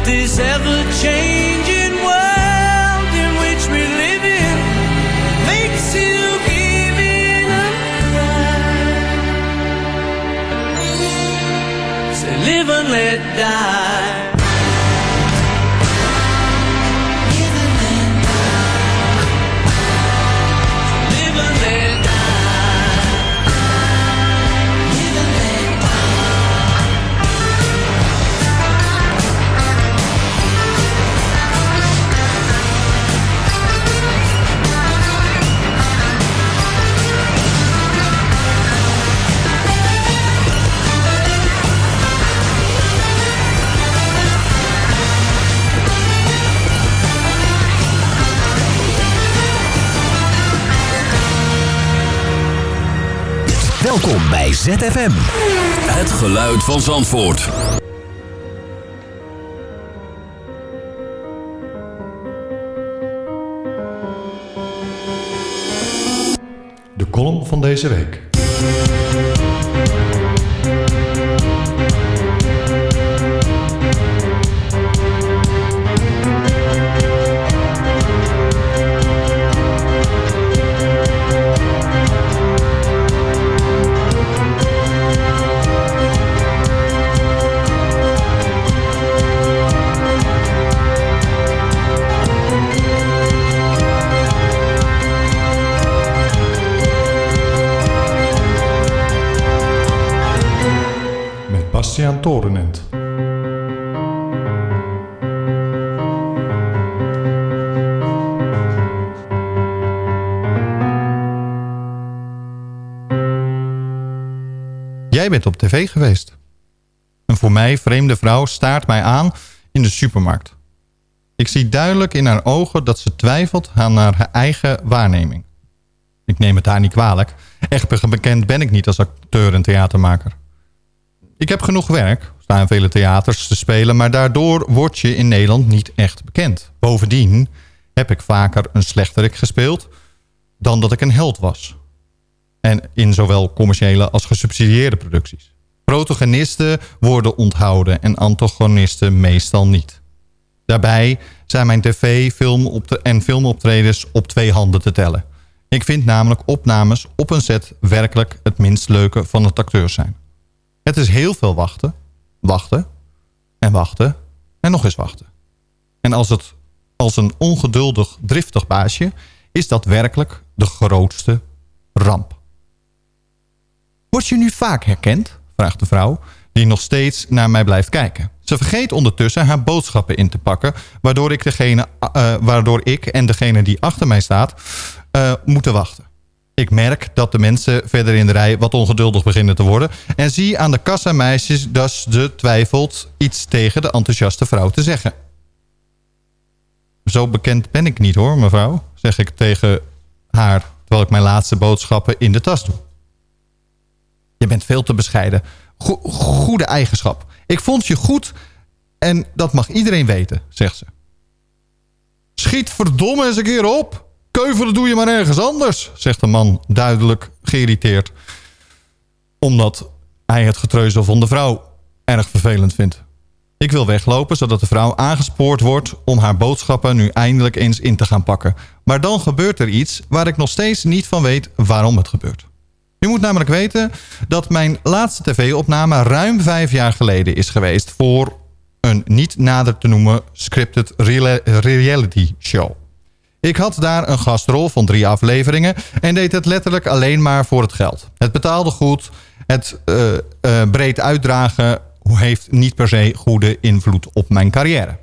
This ever changing world in which we live in makes you give in and cry, say live and let die. Welkom bij ZFM. Het geluid van Zandvoort. De column van deze week. Jij bent op tv geweest. Een voor mij vreemde vrouw staart mij aan in de supermarkt. Ik zie duidelijk in haar ogen dat ze twijfelt aan haar eigen waarneming. Ik neem het haar niet kwalijk. Echt bekend ben ik niet als acteur en theatermaker. Ik heb genoeg werk, sta in vele theaters te spelen... maar daardoor word je in Nederland niet echt bekend. Bovendien heb ik vaker een slechterik gespeeld... dan dat ik een held was. En in zowel commerciële als gesubsidieerde producties. Protagonisten worden onthouden en antagonisten meestal niet. Daarbij zijn mijn tv film en filmoptredens op twee handen te tellen. Ik vind namelijk opnames op een set werkelijk het minst leuke van het acteurs zijn. Het is heel veel wachten, wachten en wachten en nog eens wachten. En als het als een ongeduldig, driftig baasje is dat werkelijk de grootste ramp. Word je nu vaak herkend? vraagt de vrouw, die nog steeds naar mij blijft kijken. Ze vergeet ondertussen haar boodschappen in te pakken... waardoor ik, degene, uh, waardoor ik en degene die achter mij staat uh, moeten wachten. Ik merk dat de mensen verder in de rij wat ongeduldig beginnen te worden... en zie aan de kassameisjes dat ze twijfelt iets tegen de enthousiaste vrouw te zeggen. Zo bekend ben ik niet hoor, mevrouw, zeg ik tegen haar... terwijl ik mijn laatste boodschappen in de tas doe. Je bent veel te bescheiden. Go goede eigenschap. Ik vond je goed en dat mag iedereen weten, zegt ze. Schiet verdomme eens een keer op. Keuvelen doe je maar ergens anders, zegt de man duidelijk geïrriteerd. Omdat hij het getreuzel van de vrouw erg vervelend vindt. Ik wil weglopen zodat de vrouw aangespoord wordt om haar boodschappen nu eindelijk eens in te gaan pakken. Maar dan gebeurt er iets waar ik nog steeds niet van weet waarom het gebeurt. U moet namelijk weten dat mijn laatste tv-opname ruim vijf jaar geleden is geweest... voor een niet nader te noemen scripted reality show. Ik had daar een gastrol van drie afleveringen en deed het letterlijk alleen maar voor het geld. Het betaalde goed, het uh, uh, breed uitdragen heeft niet per se goede invloed op mijn carrière.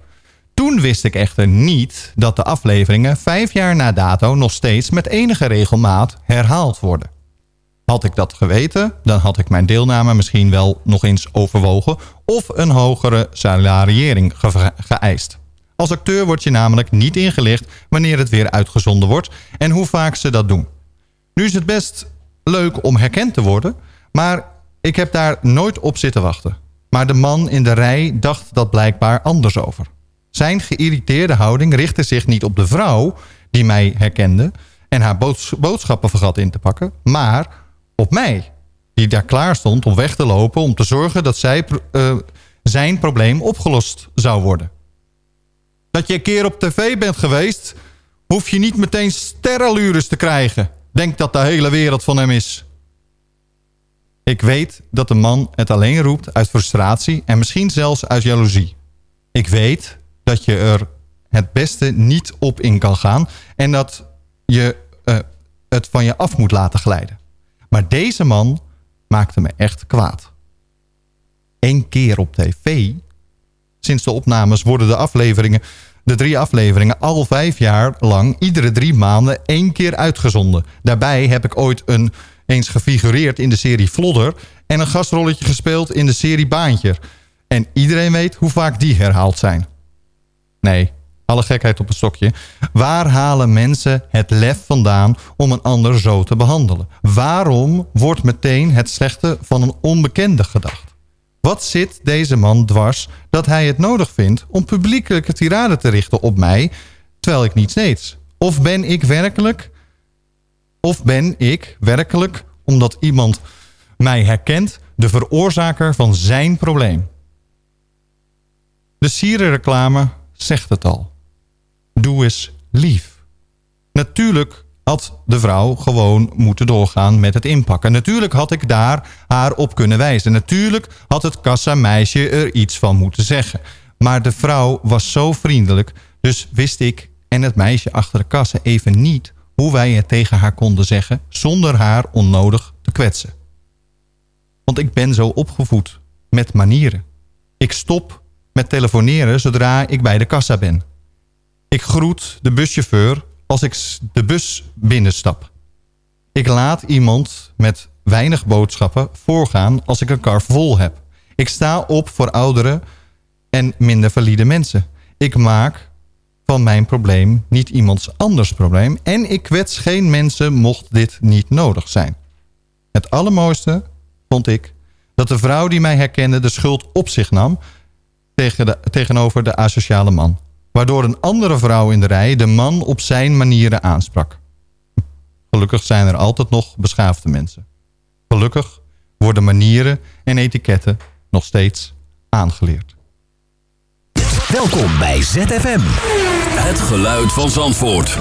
Toen wist ik echter niet dat de afleveringen vijf jaar na dato nog steeds met enige regelmaat herhaald worden. Had ik dat geweten, dan had ik mijn deelname misschien wel nog eens overwogen... of een hogere salariering ge geëist. Als acteur word je namelijk niet ingelicht wanneer het weer uitgezonden wordt... en hoe vaak ze dat doen. Nu is het best leuk om herkend te worden... maar ik heb daar nooit op zitten wachten. Maar de man in de rij dacht dat blijkbaar anders over. Zijn geïrriteerde houding richtte zich niet op de vrouw die mij herkende... en haar boodschappen vergat in te pakken... maar op mij. Die daar klaar stond om weg te lopen om te zorgen dat zij, uh, zijn probleem opgelost zou worden. Dat je een keer op tv bent geweest, hoef je niet meteen sterrenlures te krijgen. Denk dat de hele wereld van hem is. Ik weet dat de man het alleen roept uit frustratie en misschien zelfs uit jaloezie. Ik weet dat je er het beste niet op in kan gaan en dat je uh, het van je af moet laten glijden. Maar deze man maakte me echt kwaad. Eén keer op tv. Sinds de opnames worden de afleveringen, de drie afleveringen al vijf jaar lang iedere drie maanden één keer uitgezonden. Daarbij heb ik ooit een, eens gefigureerd in de serie Vlodder en een gastrolletje gespeeld in de serie Baantje. En iedereen weet hoe vaak die herhaald zijn. Nee, alle gekheid op een stokje. Waar halen mensen het lef vandaan om een ander zo te behandelen? Waarom wordt meteen het slechte van een onbekende gedacht? Wat zit deze man dwars dat hij het nodig vindt om publiekelijke tirade te richten op mij, terwijl ik niets deed? Of ben ik werkelijk, of ben ik werkelijk, omdat iemand mij herkent, de veroorzaker van zijn probleem? De sierenreclame zegt het al. Doe eens lief. Natuurlijk had de vrouw gewoon moeten doorgaan met het inpakken. Natuurlijk had ik daar haar op kunnen wijzen. Natuurlijk had het kassameisje er iets van moeten zeggen. Maar de vrouw was zo vriendelijk, dus wist ik en het meisje achter de kassa even niet hoe wij het tegen haar konden zeggen zonder haar onnodig te kwetsen. Want ik ben zo opgevoed met manieren. Ik stop met telefoneren zodra ik bij de kassa ben. Ik groet de buschauffeur als ik de bus binnenstap. Ik laat iemand met weinig boodschappen voorgaan als ik een kar vol heb. Ik sta op voor ouderen en minder valide mensen. Ik maak van mijn probleem niet iemands anders probleem... en ik kwets geen mensen mocht dit niet nodig zijn. Het allermooiste vond ik dat de vrouw die mij herkende de schuld op zich nam... Tegen de, tegenover de asociale man. Waardoor een andere vrouw in de rij de man op zijn manieren aansprak. Gelukkig zijn er altijd nog beschaafde mensen. Gelukkig worden manieren en etiketten nog steeds aangeleerd. Welkom bij ZFM. Het geluid van Zandvoort.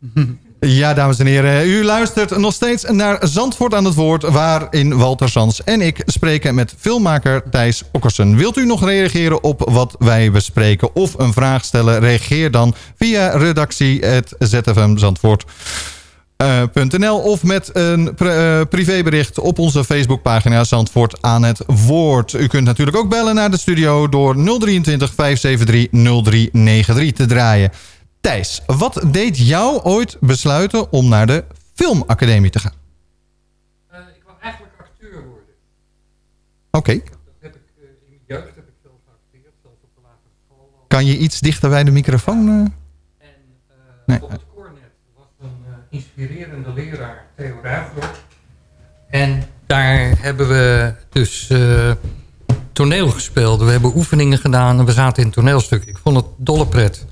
Ja, dames en heren, u luistert nog steeds naar Zandvoort aan het woord... waarin Walter Sans en ik spreken met filmmaker Thijs Okkersen. Wilt u nog reageren op wat wij bespreken of een vraag stellen... reageer dan via redactie.zfmzandvoort.nl of met een eh, privébericht op onze Facebookpagina Zandvoort aan het woord. U kunt natuurlijk ook bellen naar de studio door 023 573 0393 te draaien. Thijs, wat deed jou ooit besluiten om naar de filmacademie te gaan? ik wou eigenlijk acteur worden. Oké. Dat heb ik eh, in mijn jeugd heb ik veel geacteerd, zelfs op de lagere school. Kan je iets dichter bij de microfoon? eh? Nee. Op het Cornet was een eh, inspirerende leraar, Theo Ruigrok. En daar hebben we dus eh, toneel gespeeld. We hebben oefeningen gedaan en we zaten in toneelstuk. Ik vond het dolle pret.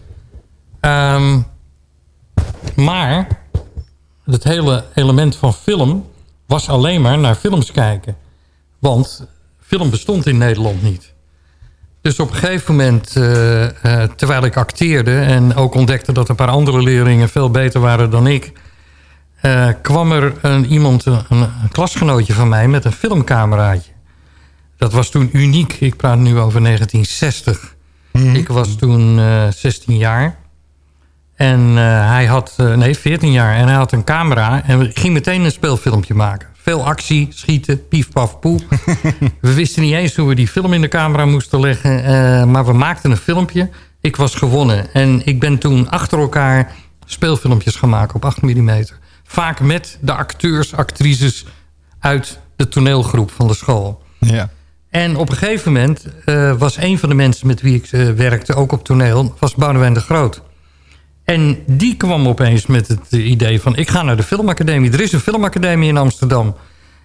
Ehm, maar het hele element van film was alleen maar naar films kijken. Want film bestond in Nederland niet. Dus op een gegeven moment, eh, eh, terwijl ik acteerde... en ook ontdekte dat een paar andere leerlingen veel beter waren dan ik... eh, kwam er een, iemand, een, een klasgenootje van mij met een filmcameraatje. Dat was toen uniek. Ik praat nu over 1960. Ik was toen eh 16 jaar. En eh, hij had, eh, nee, 14 jaar. En hij had een camera en we ging meteen een speelfilmpje maken. Veel actie, schieten, pief, paf, poe. we wisten niet eens hoe we die film in de camera moesten leggen. eh, maar we maakten een filmpje. Ik was gewonnen. En ik ben toen achter elkaar speelfilmpjes gemaakt op 8 mm. Vaak met de acteurs, actrices uit de toneelgroep van de school. Ja. En op een gegeven moment was een van de mensen met wie ik werkte, ook op toneel, was Boudewijn de Groot. En die kwam opeens met het idee van, ik ga naar de filmacademie. Er is een filmacademie in Amsterdam.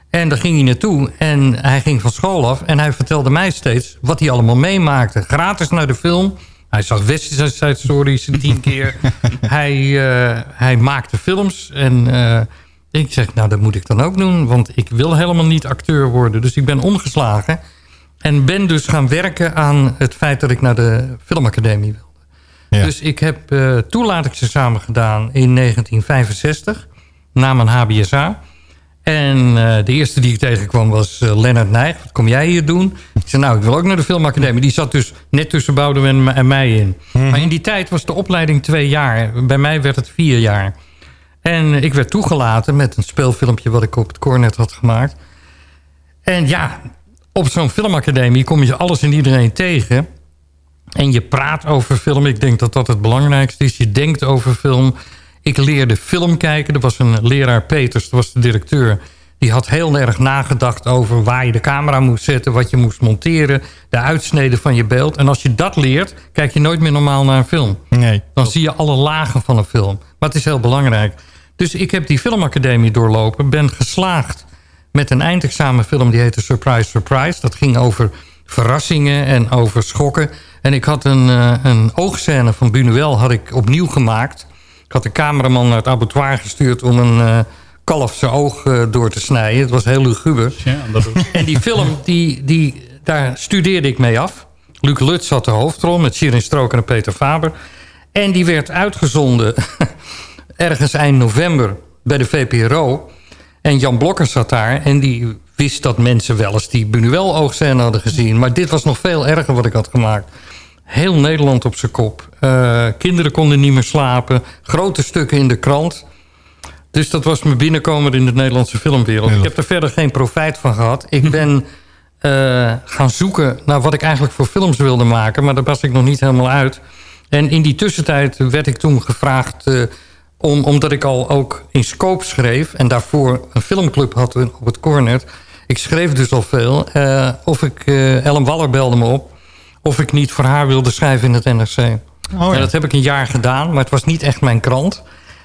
En daar ging hij naartoe en hij ging van school af. En hij vertelde mij steeds wat hij allemaal meemaakte. Gratis naar de film. Hij zag West Side Stories tien keer. hij, eh, hij maakte films. En eh, ik zeg, nou dat moet ik dan ook doen. Want ik wil helemaal niet acteur worden. Dus ik ben omgeslagen. En ben dus gaan werken aan het feit dat ik naar de filmacademie Dus ik heb uh, toelatingsexamen gedaan in 1965. Na mijn HBSA. En uh, de eerste die ik tegenkwam was uh, Lennart Nijg. Wat kom jij hier doen? Ik zei, nou, ik wil ook naar de filmacademie. Die zat dus net tussen Boudewijn en mij in. Maar in die tijd was de opleiding twee jaar. Bij mij werd het vier jaar. En ik werd toegelaten met een speelfilmpje... wat ik op het Cornet had gemaakt. En ja, op zo'n filmacademie kom je alles en iedereen tegen... En je praat over film. Ik denk dat dat het belangrijkste is. Je denkt over film. Ik leerde film kijken. Er was een leraar Peters, dat was de directeur. Die had heel erg nagedacht over waar je de camera moest zetten... wat je moest monteren, de uitsnede van je beeld. En als je dat leert, kijk je nooit meer normaal naar een film. Nee. Dan zie je alle lagen van een film. Maar het is heel belangrijk. Dus ik heb die filmacademie doorlopen. Ben geslaagd met een eindexamenfilm die heette Surprise Surprise. Dat ging over verrassingen en over schokken. En ik had een, uh, een oogscène van Bunuel had ik opnieuw gemaakt. Ik had de cameraman naar het abattoir gestuurd om een uh, kalf zijn oog uh, door te snijden. Het was heel luguber. Ja, dat en die film, die, die, daar studeerde ik mee af. Luc Lutz had de hoofdrol met Shirin Strook en Peter Faber. En die werd uitgezonden ergens eind november bij de VPRO. En Jan Blokker zat daar en die wist dat mensen wel eens die Bunuel-oogscène hadden gezien. Maar dit was nog veel erger wat ik had gemaakt. Heel Nederland op zijn kop. Uh, kinderen konden niet meer slapen. Grote stukken in de krant. Dus dat was mijn binnenkomer in de Nederlandse filmwereld. Ik heb er verder geen profijt van gehad. Ik ben uh, gaan zoeken naar wat ik eigenlijk voor films wilde maken. Maar daar was ik nog niet helemaal uit. En in die tussentijd werd ik toen gevraagd... Uh, om, omdat ik al ook in Scope schreef... en daarvoor een filmclub had op het Cornet... ik schreef dus al veel... Uh, of ik, uh, Ellen Waller belde me op... of ik niet voor haar wilde schrijven in het NRC. Oh, ja. En dat heb ik een jaar gedaan, maar het was niet echt mijn krant.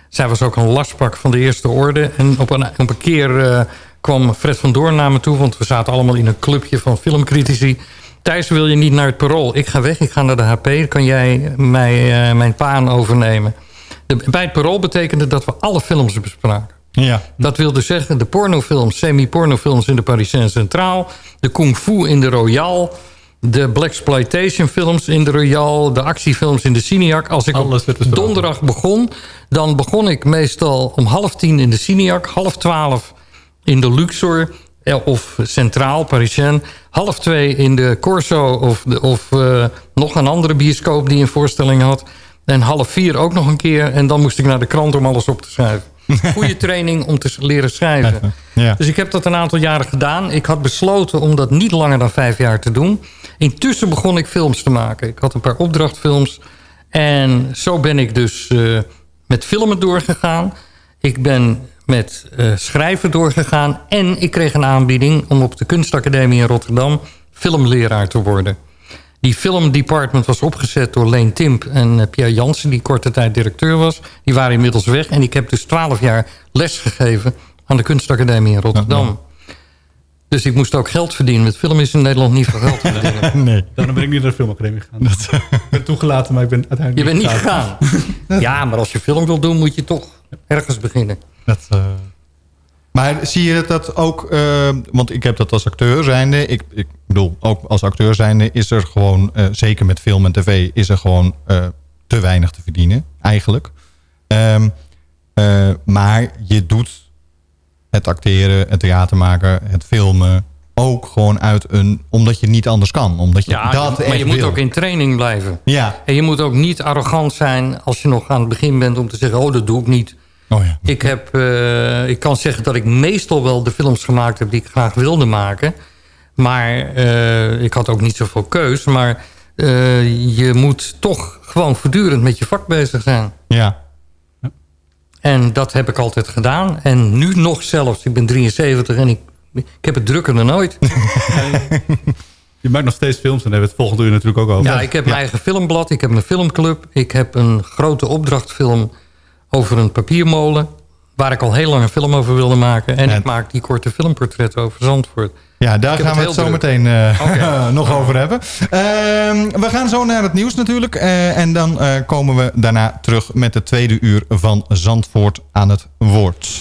Zij was ook een lastpak van de eerste orde. En op een, op een keer uh, kwam Fred van Doorn naar me toe... want we zaten allemaal in een clubje van filmcritici... Thijs, wil je niet naar het parool? Ik ga weg, ik ga naar de HP. Kan jij mij, mijn paan overnemen? De, bij het parool betekende dat we alle films bespraken. Ja. Dat wilde zeggen de pornofilms, semi-pornofilms in de Parisien Centraal... de kung fu in de Royal... de blaxploitation films in de Royal... de actiefilms in de Cineac. Als ik Alles op donderdag begon... dan begon ik meestal om half tien in de Cineac... half twaalf in de Luxor of Centraal, Parisien... half twee in de Corso of, de, of uh, nog een andere bioscoop die een voorstelling had... En half vier ook nog een keer. En dan moest ik naar de krant om alles op te schrijven. Goede training om te leren schrijven. Ja. Dus ik heb dat een aantal jaren gedaan. Ik had besloten om dat niet langer dan vijf jaar te doen. Intussen begon ik films te maken. Ik had een paar opdrachtfilms. En zo ben ik dus uh, met filmen doorgegaan. Ik ben met uh, schrijven doorgegaan. En ik kreeg een aanbieding om op de kunstacademie in Rotterdam... filmleraar te worden. Die filmdepartment was opgezet door Leen Timp en Pierre Jansen... die korte tijd directeur was. Die waren inmiddels weg. En ik heb dus twaalf jaar les gegeven aan de kunstacademie in Rotterdam. Ja, ja. Dus ik moest ook geld verdienen. Met film is in Nederland niet veel geld verdienen. nee. Daarom ben ik niet naar de filmacademie gegaan. Dat, ik ben toegelaten, maar ik ben uiteindelijk Je bent niet gegaan. gegaan. ja, maar als je film wil doen, moet je toch ergens beginnen. Dat... Uh... Maar zie je dat ook... Uh, want ik heb dat als acteur zijnde... Ik, ik bedoel, ook als acteur zijnde... is er gewoon, uh, zeker met film en tv... is er gewoon uh, te weinig te verdienen, eigenlijk. Um, maar je doet het acteren, het theater maken... het filmen ook gewoon uit een... omdat je niet anders kan. Omdat je ja, dat maar je wil. moet ook in training blijven. Ja. En je moet ook niet arrogant zijn... als je nog aan het begin bent om te zeggen... oh, dat doe ik niet... Oh ja. ik, heb, uh, ik kan zeggen dat ik meestal wel de films gemaakt heb die ik graag wilde maken. Maar uh, ik had ook niet zoveel keus. Maar uh, je moet toch gewoon voortdurend met je vak bezig zijn. Ja. ja. En dat heb ik altijd gedaan. En nu nog zelfs. Ik ben 73 en ik, ik heb het drukker dan ooit. Je maakt nog steeds films en daar hebben we het volgende uur natuurlijk ook over. Ja, ik heb mijn eigen filmblad. Ik heb mijn filmclub. Ik heb een grote opdrachtfilm over een papiermolen... waar ik al heel lang een film over wilde maken. En, ik maak die korte filmportret over Zandvoort. Ja, daar gaan we het, het zo druk. meteen uh, okay. nog over hebben. Uh, we gaan zo naar het nieuws natuurlijk. Uh, en dan komen we daarna terug met het tweede uur van Zandvoort aan het woord.